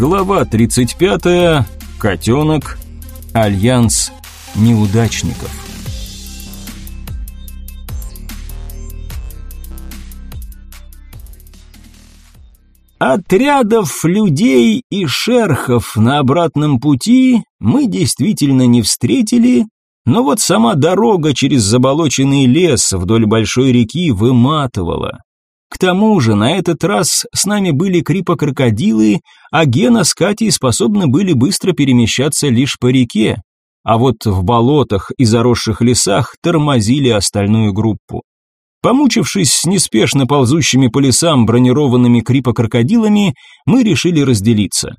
Глава 35. Котенок. Альянс неудачников. Отрядов людей и шерхов на обратном пути мы действительно не встретили, но вот сама дорога через заболоченный лес вдоль большой реки выматывала. К тому же на этот раз с нами были крипокрокодилы, а Гена с Катей способны были быстро перемещаться лишь по реке, а вот в болотах и заросших лесах тормозили остальную группу. Помучившись с неспешно ползущими по лесам бронированными крипокрокодилами, мы решили разделиться.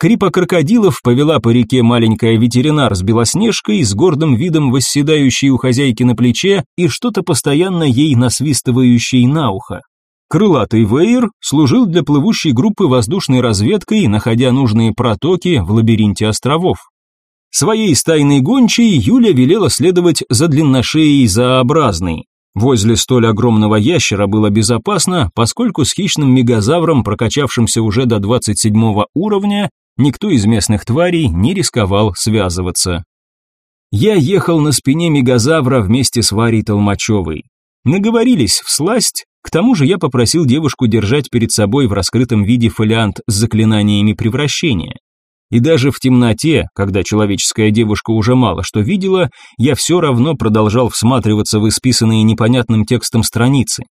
Крипокрокодилов повела по реке маленькая ветеринар с белоснежкой, с гордым видом восседающей у хозяйки на плече и что-то постоянно ей насвистывающей на ухо. Крылатый вейер служил для плывущей группы воздушной разведкой, находя нужные протоки в лабиринте островов. Своей стайной гончей Юля велела следовать за длинношеей зоообразной. Возле столь огромного ящера было безопасно, поскольку с хищным мегазавром, прокачавшимся уже до 27 уровня, никто из местных тварей не рисковал связываться. Я ехал на спине мегазавра вместе с Варей Толмачевой. Наговорились в сласть, к тому же я попросил девушку держать перед собой в раскрытом виде фолиант с заклинаниями превращения. И даже в темноте, когда человеческая девушка уже мало что видела, я все равно продолжал всматриваться в исписанные непонятным текстом страницы.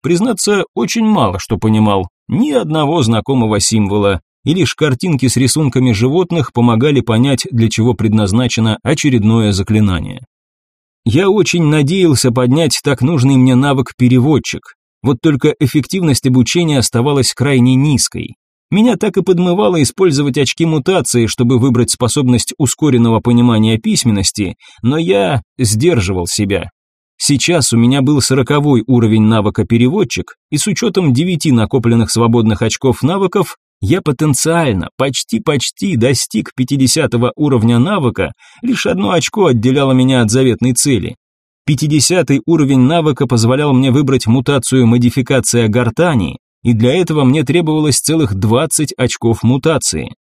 Признаться, очень мало что понимал, ни одного знакомого символа, и лишь картинки с рисунками животных помогали понять, для чего предназначено очередное заклинание. Я очень надеялся поднять так нужный мне навык переводчик, вот только эффективность обучения оставалась крайне низкой. Меня так и подмывало использовать очки мутации, чтобы выбрать способность ускоренного понимания письменности, но я сдерживал себя. Сейчас у меня был сороковой уровень навыка переводчик, и с учетом девяти накопленных свободных очков навыков, я потенциально, почти-почти достиг 50 уровня навыка, лишь одно очко отделяло меня от заветной цели. 50 уровень навыка позволял мне выбрать мутацию модификация гортани, и для этого мне требовалось целых 20 очков мутации.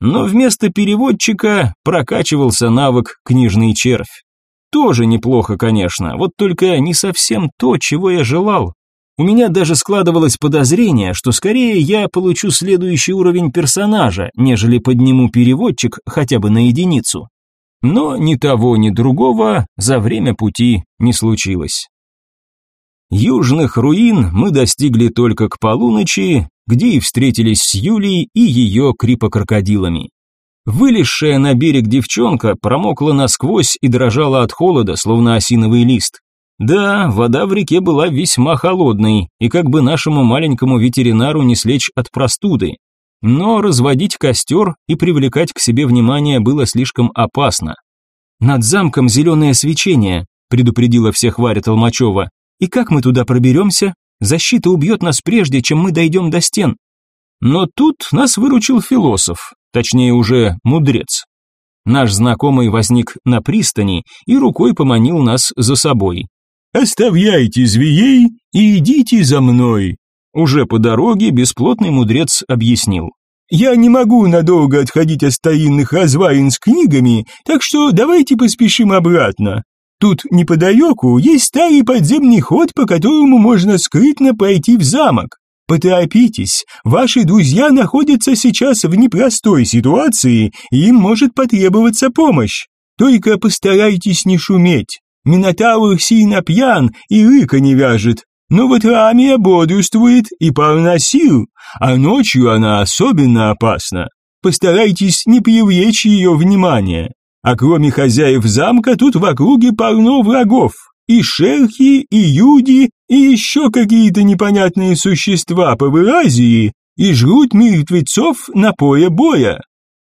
Но вместо переводчика прокачивался навык книжный червь. Тоже неплохо, конечно, вот только не совсем то, чего я желал. У меня даже складывалось подозрение, что скорее я получу следующий уровень персонажа, нежели подниму переводчик хотя бы на единицу. Но ни того, ни другого за время пути не случилось. Южных руин мы достигли только к полуночи, где и встретились с Юлей и ее крипокрокодилами. Вылезшая на берег девчонка промокла насквозь и дрожала от холода, словно осиновый лист. Да, вода в реке была весьма холодной, и как бы нашему маленькому ветеринару не слечь от простуды. Но разводить костер и привлекать к себе внимание было слишком опасно. «Над замком зеленое свечение», – предупредила всех Варя Толмачева. И как мы туда проберемся? Защита убьет нас прежде, чем мы дойдем до стен. Но тут нас выручил философ, точнее уже мудрец. Наш знакомый возник на пристани и рукой поманил нас за собой. «Оставляйте зверей и идите за мной», уже по дороге бесплотный мудрец объяснил. «Я не могу надолго отходить от старинных развалин с книгами, так что давайте поспешим обратно. Тут неподалеку есть старый подземный ход, по которому можно скрытно пройти в замок. Поторопитесь, ваши друзья находятся сейчас в непростой ситуации, и им может потребоваться помощь. Только постарайтесь не шуметь. Минотавр сильно пьян и рыка не вяжет, но вот Рамия бодрствует и полна сил, а ночью она особенно опасна. Постарайтесь не привлечь ее внимание. А кроме хозяев замка тут в округе полно врагов. И шерхи, и юди, и еще какие-то непонятные существа по Азии, и жрут мертвецов на поле боя.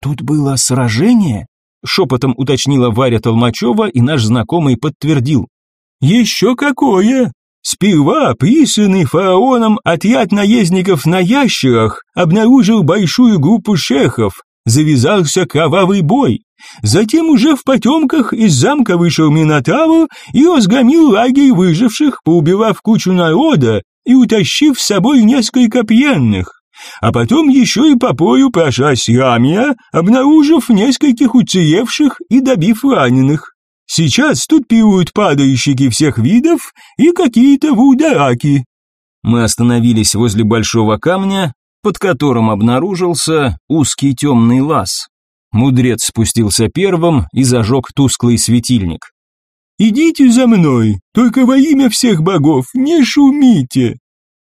Тут было сражение? Шепотом уточнила Варя Толмачева, и наш знакомый подтвердил. Еще какое! Сперва присланный фараоном отряд наездников на ящерах обнаружил большую группу шехов, завязался кровавый бой. Затем уже в потемках из замка вышел Минотавр и разгромил лагерь выживших, поубивав кучу народа и утащив с собой несколько пьяных. А потом еще и по пою прошлась Рамия, обнаружив нескольких уцелевших и добив раненых. Сейчас тут пируют падающие всех видов и какие-то вудараки. Мы остановились возле большого камня, под которым обнаружился узкий темный лаз. Мудрец спустился первым и зажег тусклый светильник. «Идите за мной, только во имя всех богов не шумите!»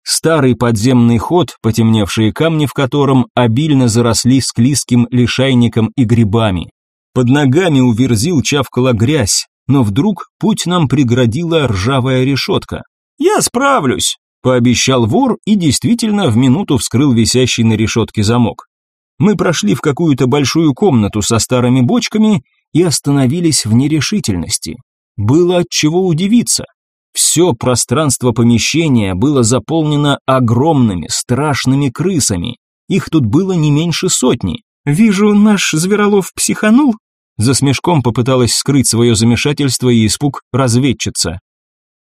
Старый подземный ход, потемневшие камни в котором обильно заросли склизким лишайником и грибами. Под ногами у верзил чавкала грязь, но вдруг путь нам преградила ржавая решетка. «Я справлюсь!» – пообещал вор и действительно в минуту вскрыл висящий на решетке замок. Мы прошли в какую-то большую комнату со старыми бочками и остановились в нерешительности. Было от чего удивиться. Все пространство помещения было заполнено огромными, страшными крысами. Их тут было не меньше сотни. «Вижу, наш Зверолов психанул?» За смешком попыталась скрыть свое замешательство и испуг разведчица.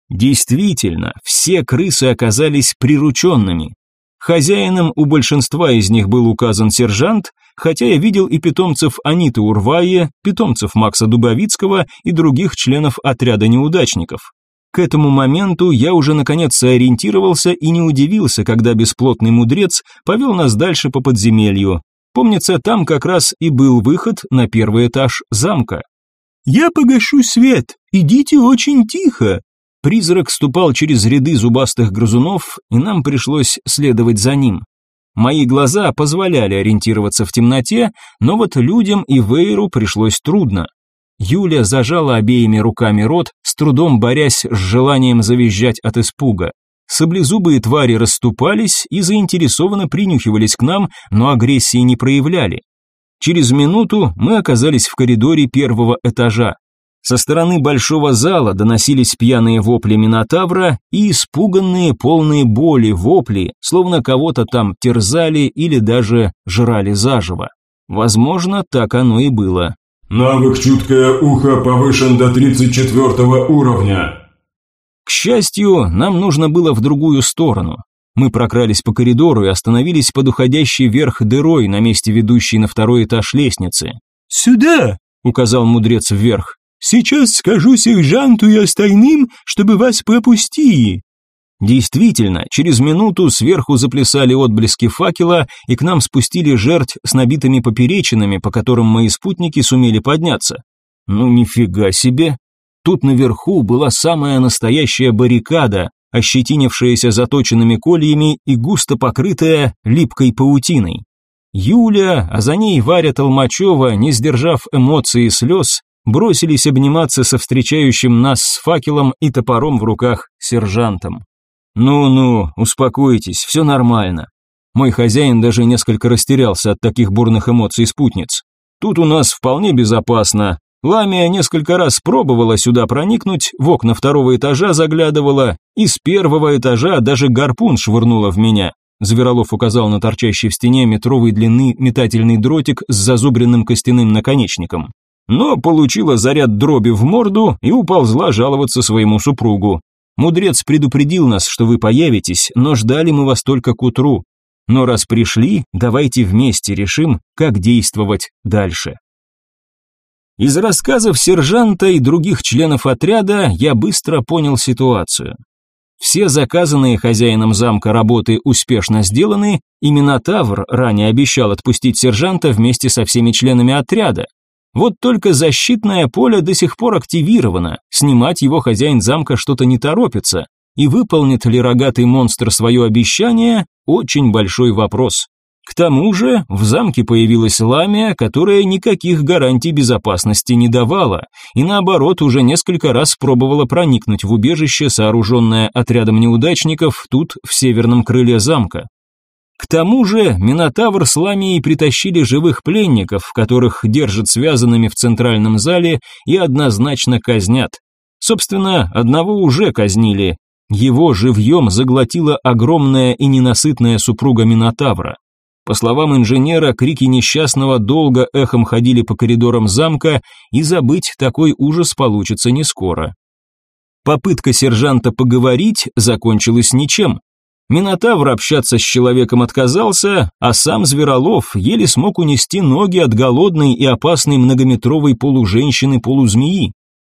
Действительно, все крысы оказались прирученными. Хозяином у большинства из них был указан сержант, хотя я видел и питомцев Аниты Урвае, питомцев Макса Дубовицкого и других членов отряда неудачников. К этому моменту я уже наконец сориентировался и не удивился, когда бесплотный мудрец повел нас дальше по подземелью. Помнится, там как раз и был выход на первый этаж замка. «Я погашу свет, идите очень тихо», Призрак ступал через ряды зубастых грызунов, и нам пришлось следовать за ним. Мои глаза позволяли ориентироваться в темноте, но вот людям и Вейру пришлось трудно. Юля зажала обеими руками рот, с трудом борясь с желанием завизжать от испуга. Саблезубые твари расступались и заинтересованно принюхивались к нам, но агрессии не проявляли. Через минуту мы оказались в коридоре первого этажа. Со стороны большого зала доносились пьяные вопли Минотавра и испуганные, полные боли вопли, словно кого-то там терзали или даже жрали заживо. Возможно, так оно и было. Навык «Чуткое ухо» повышен до 34 уровня. К счастью, нам нужно было в другую сторону. Мы прокрались по коридору и остановились под уходящей вверх дырой на месте ведущей на второй этаж лестницы. «Сюда!» — указал мудрец вверх. «Сейчас скажу сержанту и остальным, чтобы вас пропустили. Действительно, через минуту сверху заплясали отблески факела, и к нам спустили жертв с набитыми поперечинами, по которым мои спутники сумели подняться. Ну нифига себе. Тут наверху была самая настоящая баррикада, ощетинившаяся заточенными кольями и густо покрытая липкой паутиной. Юля, а за ней Варя Толмачева, не сдержав эмоций и слез, бросились обниматься со встречающим нас с факелом и топором в руках сержантом. «Ну-ну, успокойтесь, все нормально». Мой хозяин даже несколько растерялся от таких бурных эмоций спутниц. «Тут у нас вполне безопасно. Ламия несколько раз пробовала сюда проникнуть, в окна второго этажа заглядывала, и с первого этажа даже гарпун швырнула в меня». Зверолов указал на торчащий в стене метровой длины метательный дротик с зазубренным костяным наконечником. Но получила заряд дроби в морду и уползла жаловаться своему супругу. Мудрец предупредил нас, что вы появитесь, но ждали мы вас только к утру. Но раз пришли, давайте вместе решим, как действовать дальше. Из рассказов сержанта и других членов отряда я быстро понял ситуацию. Все заказанные хозяином замка работы успешно сделаны, и Минотавр ранее обещал отпустить сержанта вместе со всеми членами отряда, вот только защитное поле до сих пор активировано, снимать его хозяин замка что-то не торопится, и выполнит ли рогатый монстр свое обещание – очень большой вопрос. К тому же в замке появилась ламия, которая никаких гарантий безопасности не давала, и наоборот уже несколько раз пробовала проникнуть в убежище, сооруженное отрядом неудачников тут, в северном крыле замка. К тому же Минотавр с Ламией притащили живых пленников, которых держат связанными в центральном зале и однозначно казнят. Собственно, одного уже казнили. Его живьем заглотила огромная и ненасытная супруга Минотавра. По словам инженера, крики несчастного долго эхом ходили по коридорам замка, и забыть такой ужас получится не скоро. Попытка сержанта поговорить закончилась ничем. Минотавр общаться с человеком отказался, а сам Зверолов еле смог унести ноги от голодной и опасной многометровой полуженщины-полузмеи.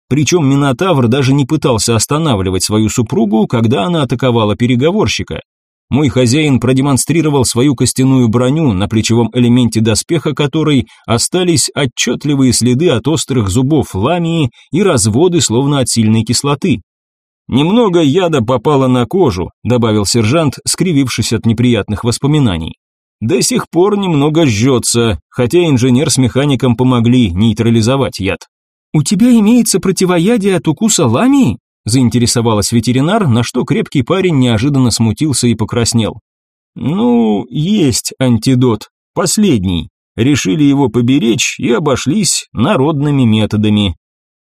Причем Минотавр даже не пытался останавливать свою супругу, когда она атаковала переговорщика. Мой хозяин продемонстрировал свою костяную броню, на плечевом элементе доспеха которой остались отчетливые следы от острых зубов ламии и разводы, словно от сильной кислоты. «Немного яда попало на кожу», – добавил сержант, скривившись от неприятных воспоминаний. «До сих пор немного жжется, хотя инженер с механиком помогли нейтрализовать яд». «У тебя имеется противоядие от укуса ламии?» – заинтересовалась ветеринар, на что крепкий парень неожиданно смутился и покраснел. «Ну, есть антидот, последний. Решили его поберечь и обошлись народными методами.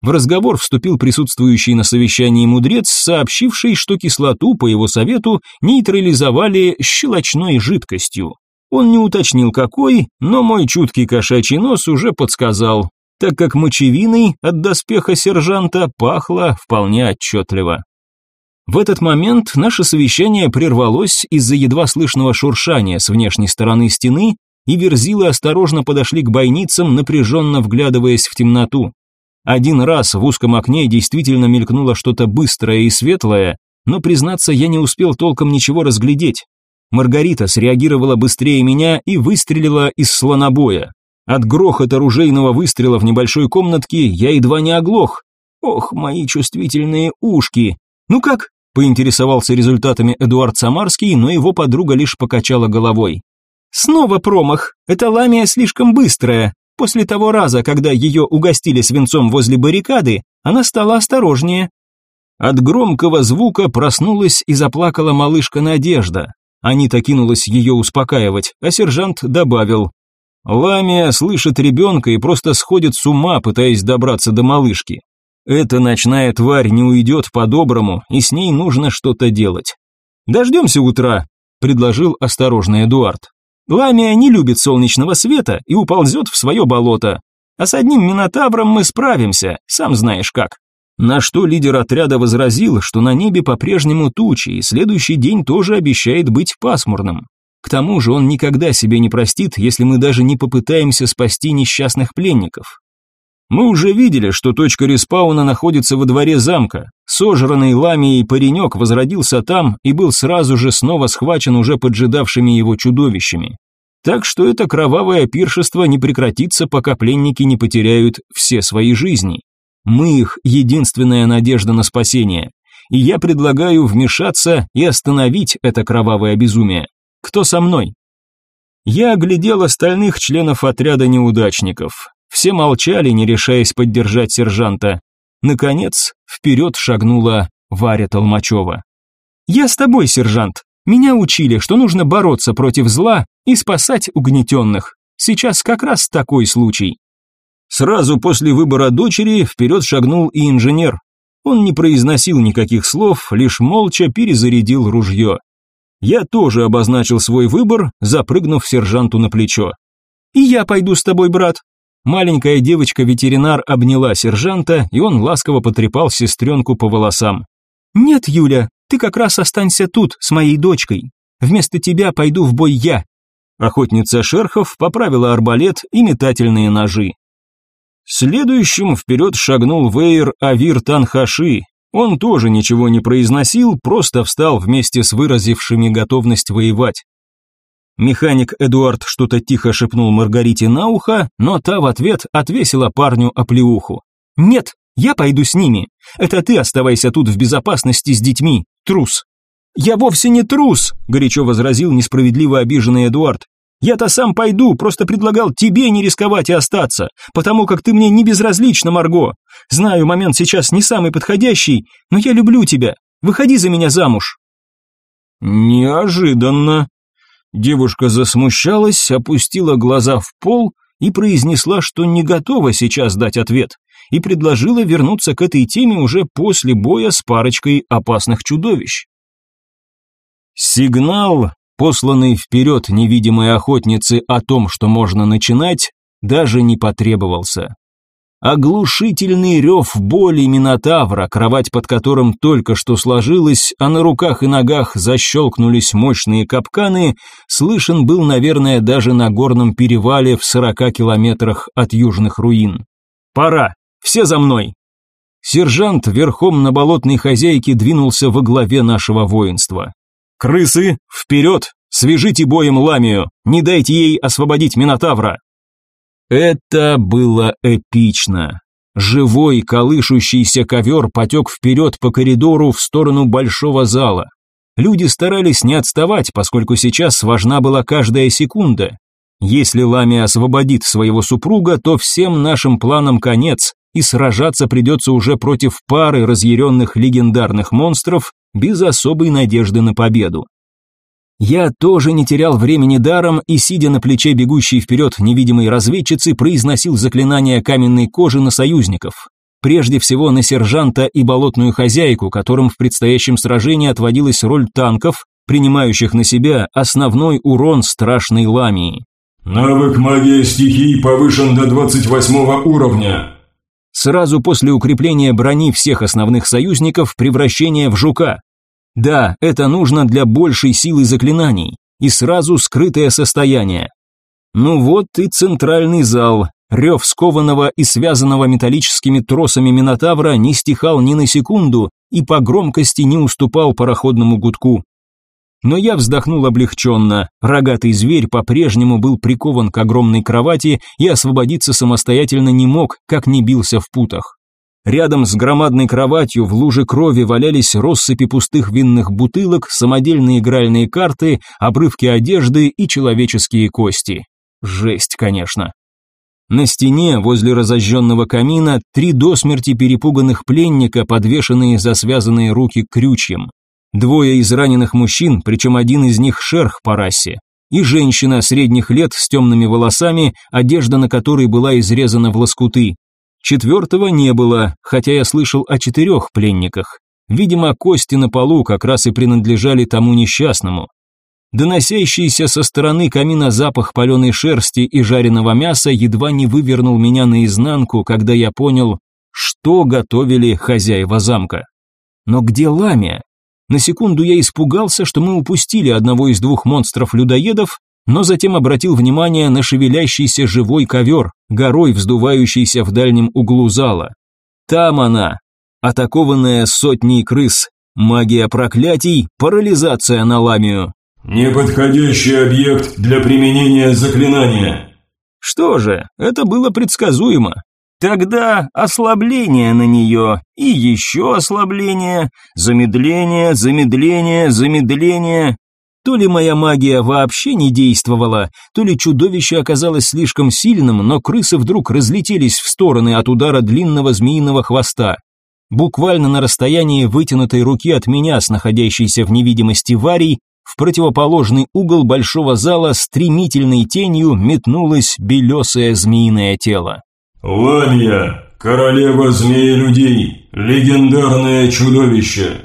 В разговор вступил присутствующий на совещании мудрец, сообщивший, что кислоту, по его совету, нейтрализовали щелочной жидкостью. Он не уточнил какой, но мой чуткий кошачий нос уже подсказал, так как мочевиной от доспеха сержанта пахло вполне отчетливо. В этот момент наше совещание прервалось из-за едва слышного шуршания с внешней стороны стены, и верзилы осторожно подошли к бойницам, напряженно вглядываясь в темноту. Один раз в узком окне действительно мелькнуло что-то быстрое и светлое, но, признаться, я не успел толком ничего разглядеть. Маргарита среагировала быстрее меня и выстрелила из слонобоя. От грохота ружейного выстрела в небольшой комнатке я едва не оглох. Ох, мои чувствительные ушки. Ну как? Поинтересовался результатами Эдуард Самарский, но его подруга лишь покачала головой. Снова промах. Эта ламия слишком быстрая. После того раза, когда ее угостили свинцом возле баррикады, она стала осторожнее. От громкого звука проснулась и заплакала малышка Надежда. Анита кинулась ее успокаивать, а сержант добавил. Ламия слышит ребенка и просто сходит с ума, пытаясь добраться до малышки. Эта ночная тварь не уйдет по-доброму, и с ней нужно что-то делать. «Дождемся утра», – предложил осторожный Эдуард. Ламия не любит солнечного света и уползет в свое болото. А с одним минотавром мы справимся, сам знаешь как. На что лидер отряда возразил, что на небе по-прежнему тучи, и следующий день тоже обещает быть пасмурным. К тому же он никогда себе не простит, если мы даже не попытаемся спасти несчастных пленников. Мы уже видели, что точка респауна находится во дворе замка. Сожранный ламией паренек возродился там и был сразу же снова схвачен уже поджидавшими его чудовищами. Так что это кровавое пиршество не прекратится, пока пленники не потеряют все свои жизни. Мы их единственная надежда на спасение. И я предлагаю вмешаться и остановить это кровавое безумие. Кто со мной? Я оглядел остальных членов отряда неудачников. Все молчали, не решаясь поддержать сержанта. Наконец, вперед шагнула Варя Толмачева. «Я с тобой, сержант. Меня учили, что нужно бороться против зла и спасать угнетенных. Сейчас как раз такой случай». Сразу после выбора дочери вперед шагнул и инженер. Он не произносил никаких слов, лишь молча перезарядил ружье. Я тоже обозначил свой выбор, запрыгнув сержанту на плечо. «И я пойду с тобой, брат», Маленькая девочка-ветеринар обняла сержанта, и он ласково потрепал сестренку по волосам. «Нет, Юля, ты как раз останься тут с моей дочкой. Вместо тебя пойду в бой я». Охотница Шерхов поправила арбалет и метательные ножи. Следующим вперед шагнул Вейер Авир Танхаши. Он тоже ничего не произносил, просто встал вместе с выразившими готовность воевать. Механик Эдуард что-то тихо шепнул Маргарите на ухо, но та в ответ отвесила парню оплеуху. «Нет, я пойду с ними. Это ты оставайся тут в безопасности с детьми, трус». «Я вовсе не трус», – горячо возразил несправедливо обиженный Эдуард. «Я-то сам пойду, просто предлагал тебе не рисковать и остаться, потому как ты мне не безразлична, Марго. Знаю, момент сейчас не самый подходящий, но я люблю тебя. Выходи за меня замуж». «Неожиданно», Девушка засмущалась, опустила глаза в пол и произнесла, что не готова сейчас дать ответ, и предложила вернуться к этой теме уже после боя с парочкой опасных чудовищ. Сигнал, посланный вперед невидимой охотницы о том, что можно начинать, даже не потребовался. Оглушительный рев боли Минотавра, кровать под которым только что сложилась, а на руках и ногах защелкнулись мощные капканы, слышен был, наверное, даже на горном перевале в сорока километрах от южных руин. «Пора! Все за мной!» Сержант верхом на болотной хозяйке двинулся во главе нашего воинства. «Крысы, вперед! Свяжите боем Ламию! Не дайте ей освободить Минотавра!» Это было эпично. Живой, колышущийся ковер потек вперед по коридору в сторону большого зала. Люди старались не отставать, поскольку сейчас важна была каждая секунда. Если Ламия освободит своего супруга, то всем нашим планам конец, и сражаться придется уже против пары разъяренных легендарных монстров без особой надежды на победу. Я тоже не терял времени даром и, сидя на плече бегущей вперед невидимой разведчицы, произносил заклинание каменной кожи на союзников. Прежде всего на сержанта и болотную хозяйку, которым в предстоящем сражении отводилась роль танков, принимающих на себя основной урон страшной ламии. Навык магия стихий повышен до 28 уровня. Сразу после укрепления брони всех основных союзников превращение в жука. Да, это нужно для большей силы заклинаний, и сразу скрытое состояние. Ну вот и центральный зал. Рев скованного и связанного металлическими тросами Минотавра не стихал ни на секунду и по громкости не уступал пароходному гудку. Но я вздохнул облегченно. Рогатый зверь по-прежнему был прикован к огромной кровати и освободиться самостоятельно не мог, как не бился в путах. Рядом с громадной кроватью в луже крови валялись россыпи пустых винных бутылок, самодельные игральные карты, обрывки одежды и человеческие кости. Жесть, конечно. На стене, возле разожженного камина, три до смерти перепуганных пленника, подвешенные за связанные руки крючьем. Двое из раненых мужчин, причем один из них шерх по расе, и женщина средних лет с темными волосами, одежда на которой была изрезана в лоскуты. Четвертого не было, хотя я слышал о четырех пленниках. Видимо, кости на полу как раз и принадлежали тому несчастному. Доносящийся со стороны камина запах паленой шерсти и жареного мяса едва не вывернул меня наизнанку, когда я понял, что готовили хозяева замка. Но где ламия? На секунду я испугался, что мы упустили одного из двух монстров-людоедов, но затем обратил внимание на шевелящийся живой ковер, горой вздувающийся в дальнем углу зала. Там она, атакованная сотней крыс, магия проклятий, парализация на ламию. Неподходящий объект для применения заклинания. Что же, это было предсказуемо. Тогда ослабление на нее, и еще ослабление, замедление, замедление, замедление. То ли моя магия вообще не действовала, то ли чудовище оказалось слишком сильным, но крысы вдруг разлетелись в стороны от удара длинного змеиного хвоста. Буквально на расстоянии вытянутой руки от меня с находящейся в невидимости Варей, в противоположный угол большого зала стремительной тенью метнулось белесое змеиное тело. Ламия, королева змеи-людей, легендарное чудовище.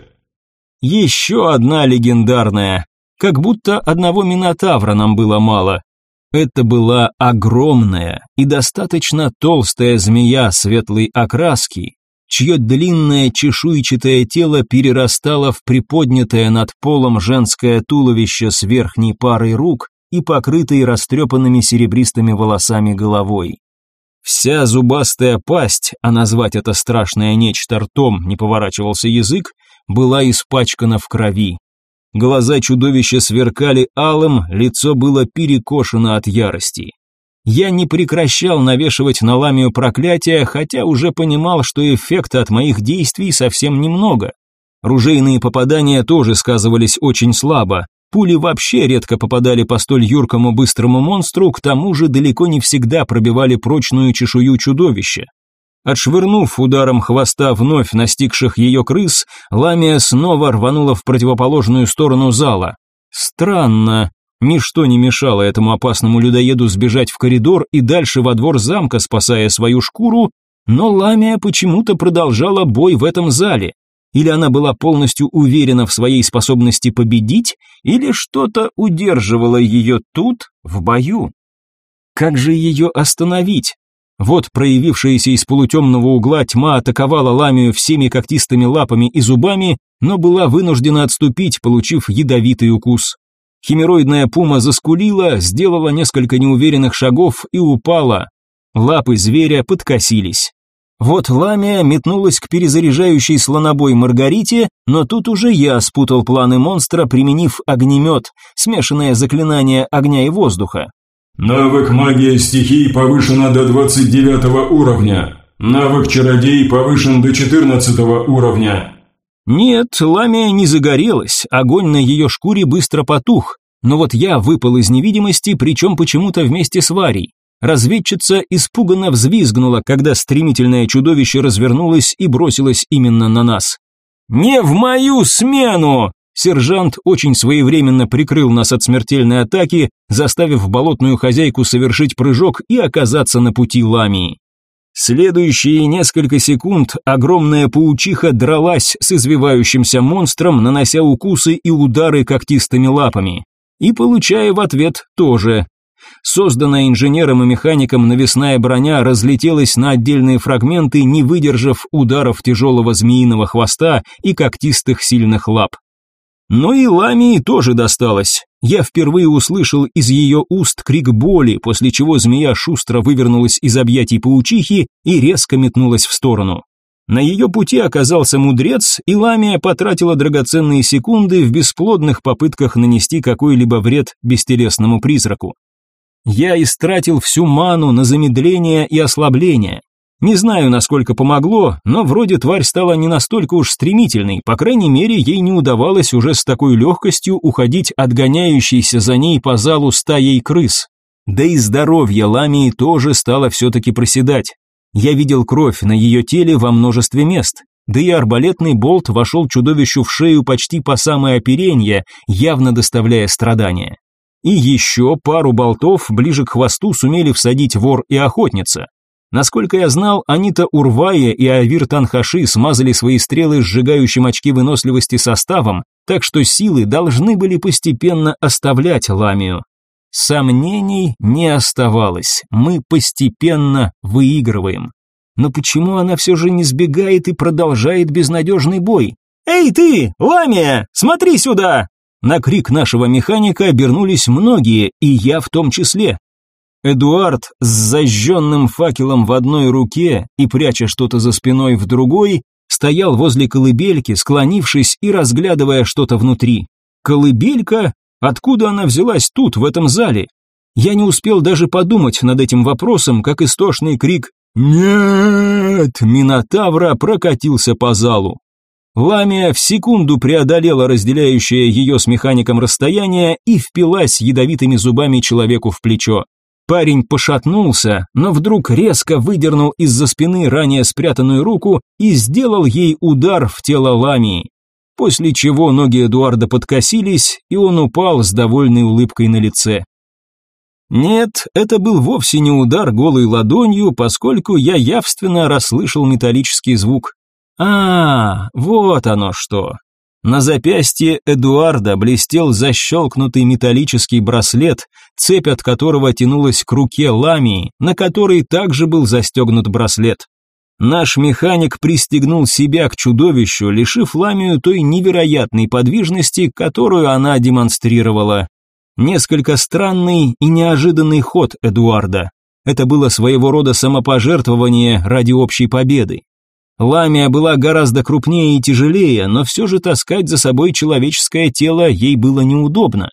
Еще одна легендарная. Как будто одного Минотавра нам было мало. Это была огромная и достаточно толстая змея светлой окраски, чье длинное чешуйчатое тело перерастало в приподнятое над полом женское туловище с верхней парой рук и покрытой растрепанными серебристыми волосами головой. Вся зубастая пасть, а назвать это страшное нечто ртом не поворачивался язык, была испачкана в крови. Глаза чудовища сверкали алым, лицо было перекошено от ярости. Я не прекращал навешивать на ламию проклятия, хотя уже понимал, что эффекта от моих действий совсем немного. Ружейные попадания тоже сказывались очень слабо, Пули вообще редко попадали по столь юркому быстрому монстру, к тому же далеко не всегда пробивали прочную чешую чудовища. Отшвырнув ударом хвоста вновь настигших ее крыс, Ламия снова рванула в противоположную сторону зала. Странно, ничто не мешало этому опасному людоеду сбежать в коридор и дальше во двор замка, спасая свою шкуру, но Ламия почему-то продолжала бой в этом зале. Или она была полностью уверена в своей способности победить, или что-то удерживало ее тут, в бою. Как же ее остановить? Вот проявившаяся из полутемного угла тьма атаковала ламию всеми когтистыми лапами и зубами, но была вынуждена отступить, получив ядовитый укус. Химероидная пума заскулила, сделала несколько неуверенных шагов и упала. Лапы зверя подкосились. Вот ламия метнулась к перезаряжающей слонобой Маргарите, но тут уже я спутал планы монстра, применив огнемет, смешанное заклинание огня и воздуха. Навык магия стихий повышена до 29 уровня. Навык чародей повышен до 14 уровня. Нет, ламия не загорелась, огонь на ее шкуре быстро потух, но вот я выпал из невидимости, причем почему-то вместе с Варей. Разведчица испуганно взвизгнула, когда стремительное чудовище развернулось и бросилось именно на нас. «Не в мою смену!» Сержант очень своевременно прикрыл нас от смертельной атаки, заставив болотную хозяйку совершить прыжок и оказаться на пути ламии. Следующие несколько секунд огромная паучиха дралась с извивающимся монстром, нанося укусы и удары когтистыми лапами. И получая в ответ тоже. Созданная инженером и механиком навесная броня разлетелась на отдельные фрагменты, не выдержав ударов тяжелого змеиного хвоста и когтистых сильных лап. Но и Ламии тоже досталось. Я впервые услышал из ее уст крик боли, после чего змея шустро вывернулась из объятий паучихи и резко метнулась в сторону. На ее пути оказался мудрец, и Ламия потратила драгоценные секунды в бесплодных попытках нанести какой-либо вред бестелесному призраку. Я истратил всю ману на замедление и ослабление. Не знаю, насколько помогло, но вроде тварь стала не настолько уж стремительной, по крайней мере, ей не удавалось уже с такой легкостью уходить от гоняющейся за ней по залу стаей крыс. Да и здоровье Ламии тоже стало все-таки проседать. Я видел кровь на ее теле во множестве мест, да и арбалетный болт вошел чудовищу в шею почти по самое оперенье, явно доставляя страдания. И еще пару болтов ближе к хвосту сумели всадить вор и охотница. Насколько я знал, Анита Урвая и Авир Танхаши смазали свои стрелы сжигающим очки выносливости составом, так что силы должны были постепенно оставлять Ламию. Сомнений не оставалось, мы постепенно выигрываем. Но почему она все же не сбегает и продолжает безнадежный бой? «Эй ты, Ламия, смотри сюда!» На крик нашего механика обернулись многие, и я в том числе. Эдуард с зажженным факелом в одной руке и пряча что-то за спиной в другой, стоял возле колыбельки, склонившись и разглядывая что-то внутри. Колыбелька? Откуда она взялась тут, в этом зале? Я не успел даже подумать над этим вопросом, как истошный крик «Нет!» Минотавра прокатился по залу. Ламия в секунду преодолела разделяющее ее с механиком расстояние и впилась ядовитыми зубами человеку в плечо. Парень пошатнулся, но вдруг резко выдернул из-за спины ранее спрятанную руку и сделал ей удар в тело Ламии. После чего ноги Эдуарда подкосились, и он упал с довольной улыбкой на лице. Нет, это был вовсе не удар голой ладонью, поскольку я явственно расслышал металлический звук. А, вот оно что. На запястье Эдуарда блестел защелкнутый металлический браслет, цепь от которого тянулась к руке Ламии, на которой также был застегнут браслет. Наш механик пристегнул себя к чудовищу, лишив Ламию той невероятной подвижности, которую она демонстрировала. Несколько странный и неожиданный ход Эдуарда. Это было своего рода самопожертвование ради общей победы. Ламия была гораздо крупнее и тяжелее, но все же таскать за собой человеческое тело ей было неудобно.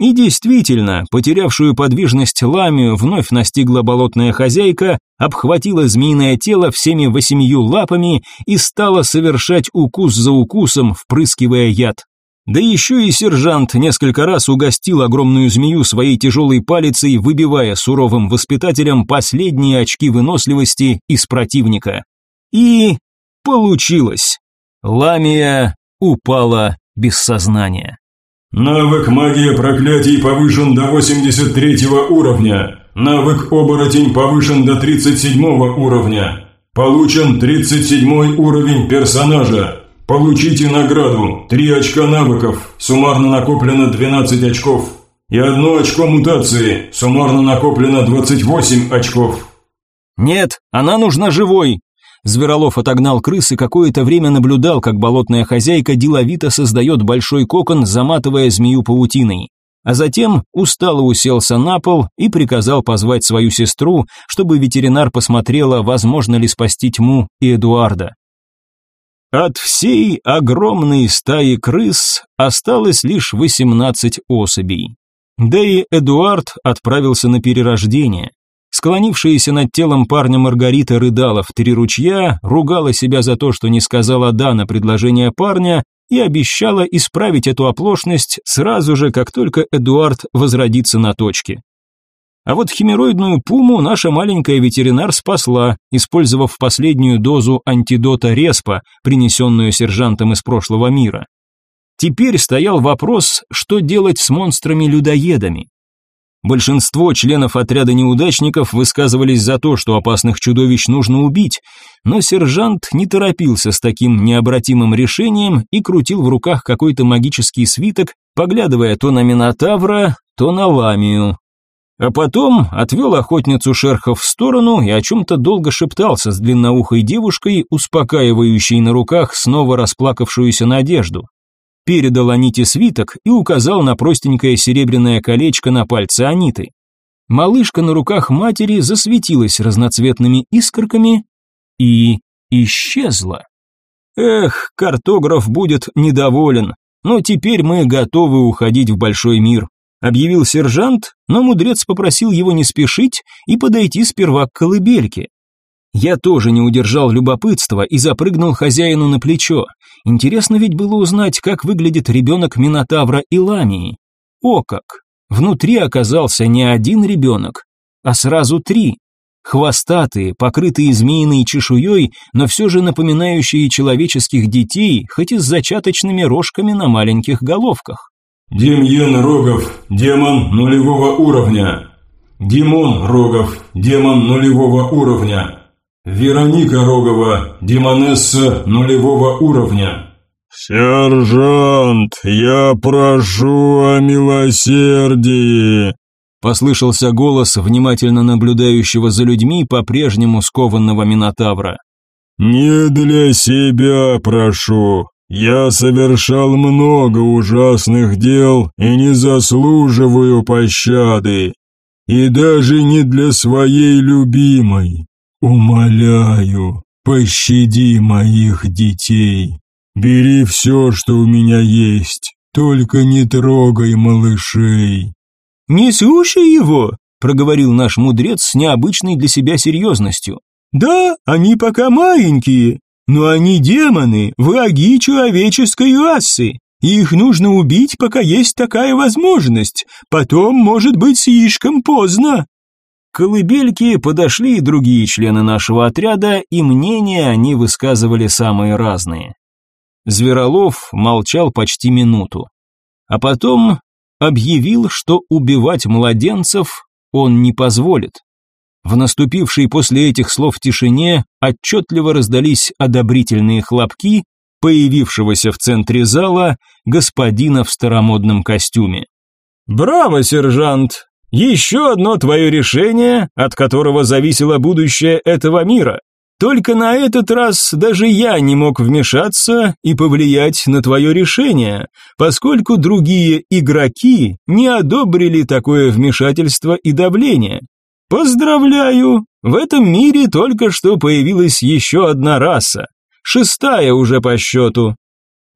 И действительно, потерявшую подвижность ламию вновь настигла болотная хозяйка, обхватила змеиное тело всеми восемью лапами и стала совершать укус за укусом, впрыскивая яд. Да еще и сержант несколько раз угостил огромную змею своей тяжелой палицей, выбивая суровым воспитателям последние очки выносливости из противника. И получилось. Ламия упала без сознания. Навык магия проклятий повышен до 83 уровня. Навык оборотень повышен до 37 уровня. Получен 37 уровень персонажа. Получите награду 3 очка навыков, суммарно накоплено 12 очков. И одно очко мутации, суммарно накоплено 28 очков. «Нет, она нужна живой!» Зверолов отогнал крыс и какое-то время наблюдал, как болотная хозяйка деловито создает большой кокон, заматывая змею паутиной. А затем устало уселся на пол и приказал позвать свою сестру, чтобы ветеринар посмотрела, возможно ли спасти тьму и Эдуарда. От всей огромной стаи крыс осталось лишь 18 особей. Да и Эдуард отправился на перерождение. Склонившаяся над телом парня Маргарита рыдала в три ручья, ругала себя за то, что не сказала «да» на предложение парня и обещала исправить эту оплошность сразу же, как только Эдуард возродится на точке. А вот химероидную пуму наша маленькая ветеринар спасла, использовав последнюю дозу антидота Респа, принесенную сержантом из прошлого мира. Теперь стоял вопрос, что делать с монстрами-людоедами. Большинство членов отряда неудачников высказывались за то, что опасных чудовищ нужно убить, но сержант не торопился с таким необратимым решением и крутил в руках какой-то магический свиток, поглядывая то на Минотавра, то на Ламию. А потом отвел охотницу шерхов в сторону и о чем-то долго шептался с длинноухой девушкой, успокаивающей на руках снова расплакавшуюся надежду передал Аните свиток и указал на простенькое серебряное колечко на пальце Аниты. Малышка на руках матери засветилась разноцветными искорками и исчезла. Эх, картограф будет недоволен, но теперь мы готовы уходить в большой мир, объявил сержант, но мудрец попросил его не спешить и подойти сперва к колыбельке. Я тоже не удержал любопытства и запрыгнул хозяину на плечо. Интересно ведь было узнать, как выглядит ребенок Минотавра и Ламии. О как! Внутри оказался не один ребенок, а сразу три. Хвостатые, покрытые змеиной чешуей, но все же напоминающие человеческих детей, хоть и с зачаточными рожками на маленьких головках. Демьен Рогов, демон нулевого уровня. Димон Рогов, демон нулевого уровня. Вероника Рогова, демонесса нулевого уровня. «Сержант, я прошу о милосердии!» Послышался голос внимательно наблюдающего за людьми по-прежнему скованного Минотавра. «Не для себя прошу. Я совершал много ужасных дел и не заслуживаю пощады. И даже не для своей любимой. «Умоляю, пощади моих детей. Бери все, что у меня есть, только не трогай малышей». «Не слушай его», — проговорил наш мудрец с необычной для себя серьезностью. «Да, они пока маленькие, но они демоны, враги человеческой расы. Их нужно убить, пока есть такая возможность, потом может быть слишком поздно». К колыбельке подошли и другие члены нашего отряда, и мнения они высказывали самые разные. Зверолов молчал почти минуту, а потом объявил, что убивать младенцев он не позволит. В наступившей после этих слов тишине отчетливо раздались одобрительные хлопки появившегося в центре зала господина в старомодном костюме. «Браво, сержант! Еще одно твое решение, от которого зависело будущее этого мира. Только на этот раз даже я не мог вмешаться и повлиять на твое решение, поскольку другие игроки не одобрили такое вмешательство и давление. Поздравляю, в этом мире только что появилась еще одна раса, шестая уже по счету.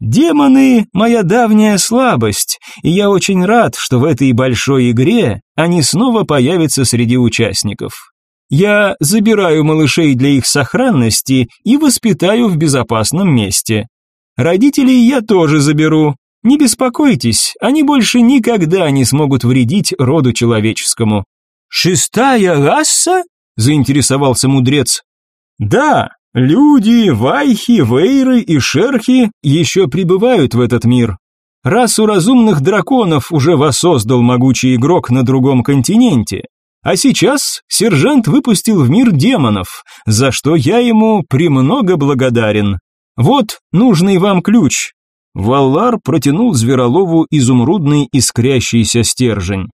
Демоны – моя давняя слабость, и я очень рад, что в этой большой игре они снова появятся среди участников. Я забираю малышей для их сохранности и воспитаю в безопасном месте. Родителей я тоже заберу. Не беспокойтесь, они больше никогда не смогут вредить роду человеческому. Шестая раса? заинтересовался мудрец. Да, Люди, вайхи, вейры и шерхи еще прибывают в этот мир. Расу разумных драконов уже воссоздал могучий игрок на другом континенте. А сейчас сержант выпустил в мир демонов, за что я ему премного благодарен. Вот нужный вам ключ. Валлар протянул Зверолову изумрудный искрящийся стержень.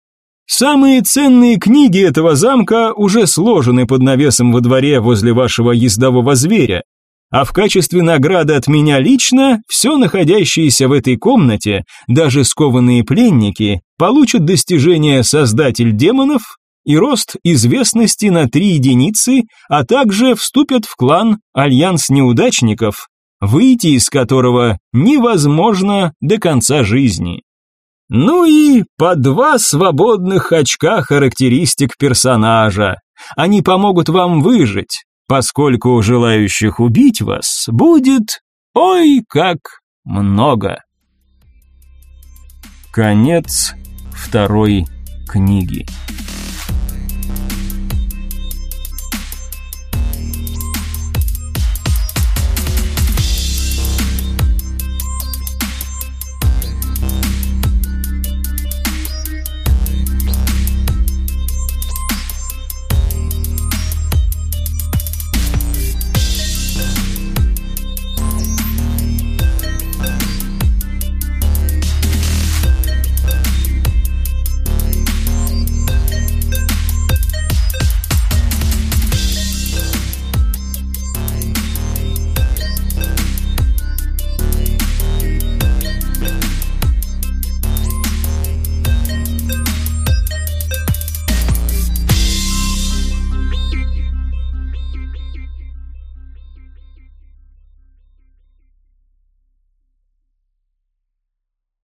Самые ценные книги этого замка уже сложены под навесом во дворе возле вашего ездового зверя. А в качестве награды от меня лично все находящиеся в этой комнате, даже скованные пленники, получат достижение Создатель демонов и рост известности на три единицы, а также вступят в клан Альянс неудачников, выйти из которого невозможно до конца жизни. Ну и по два свободных очка характеристик персонажа. Они помогут вам выжить, поскольку желающих убить вас будет ой как много. Конец второй книги.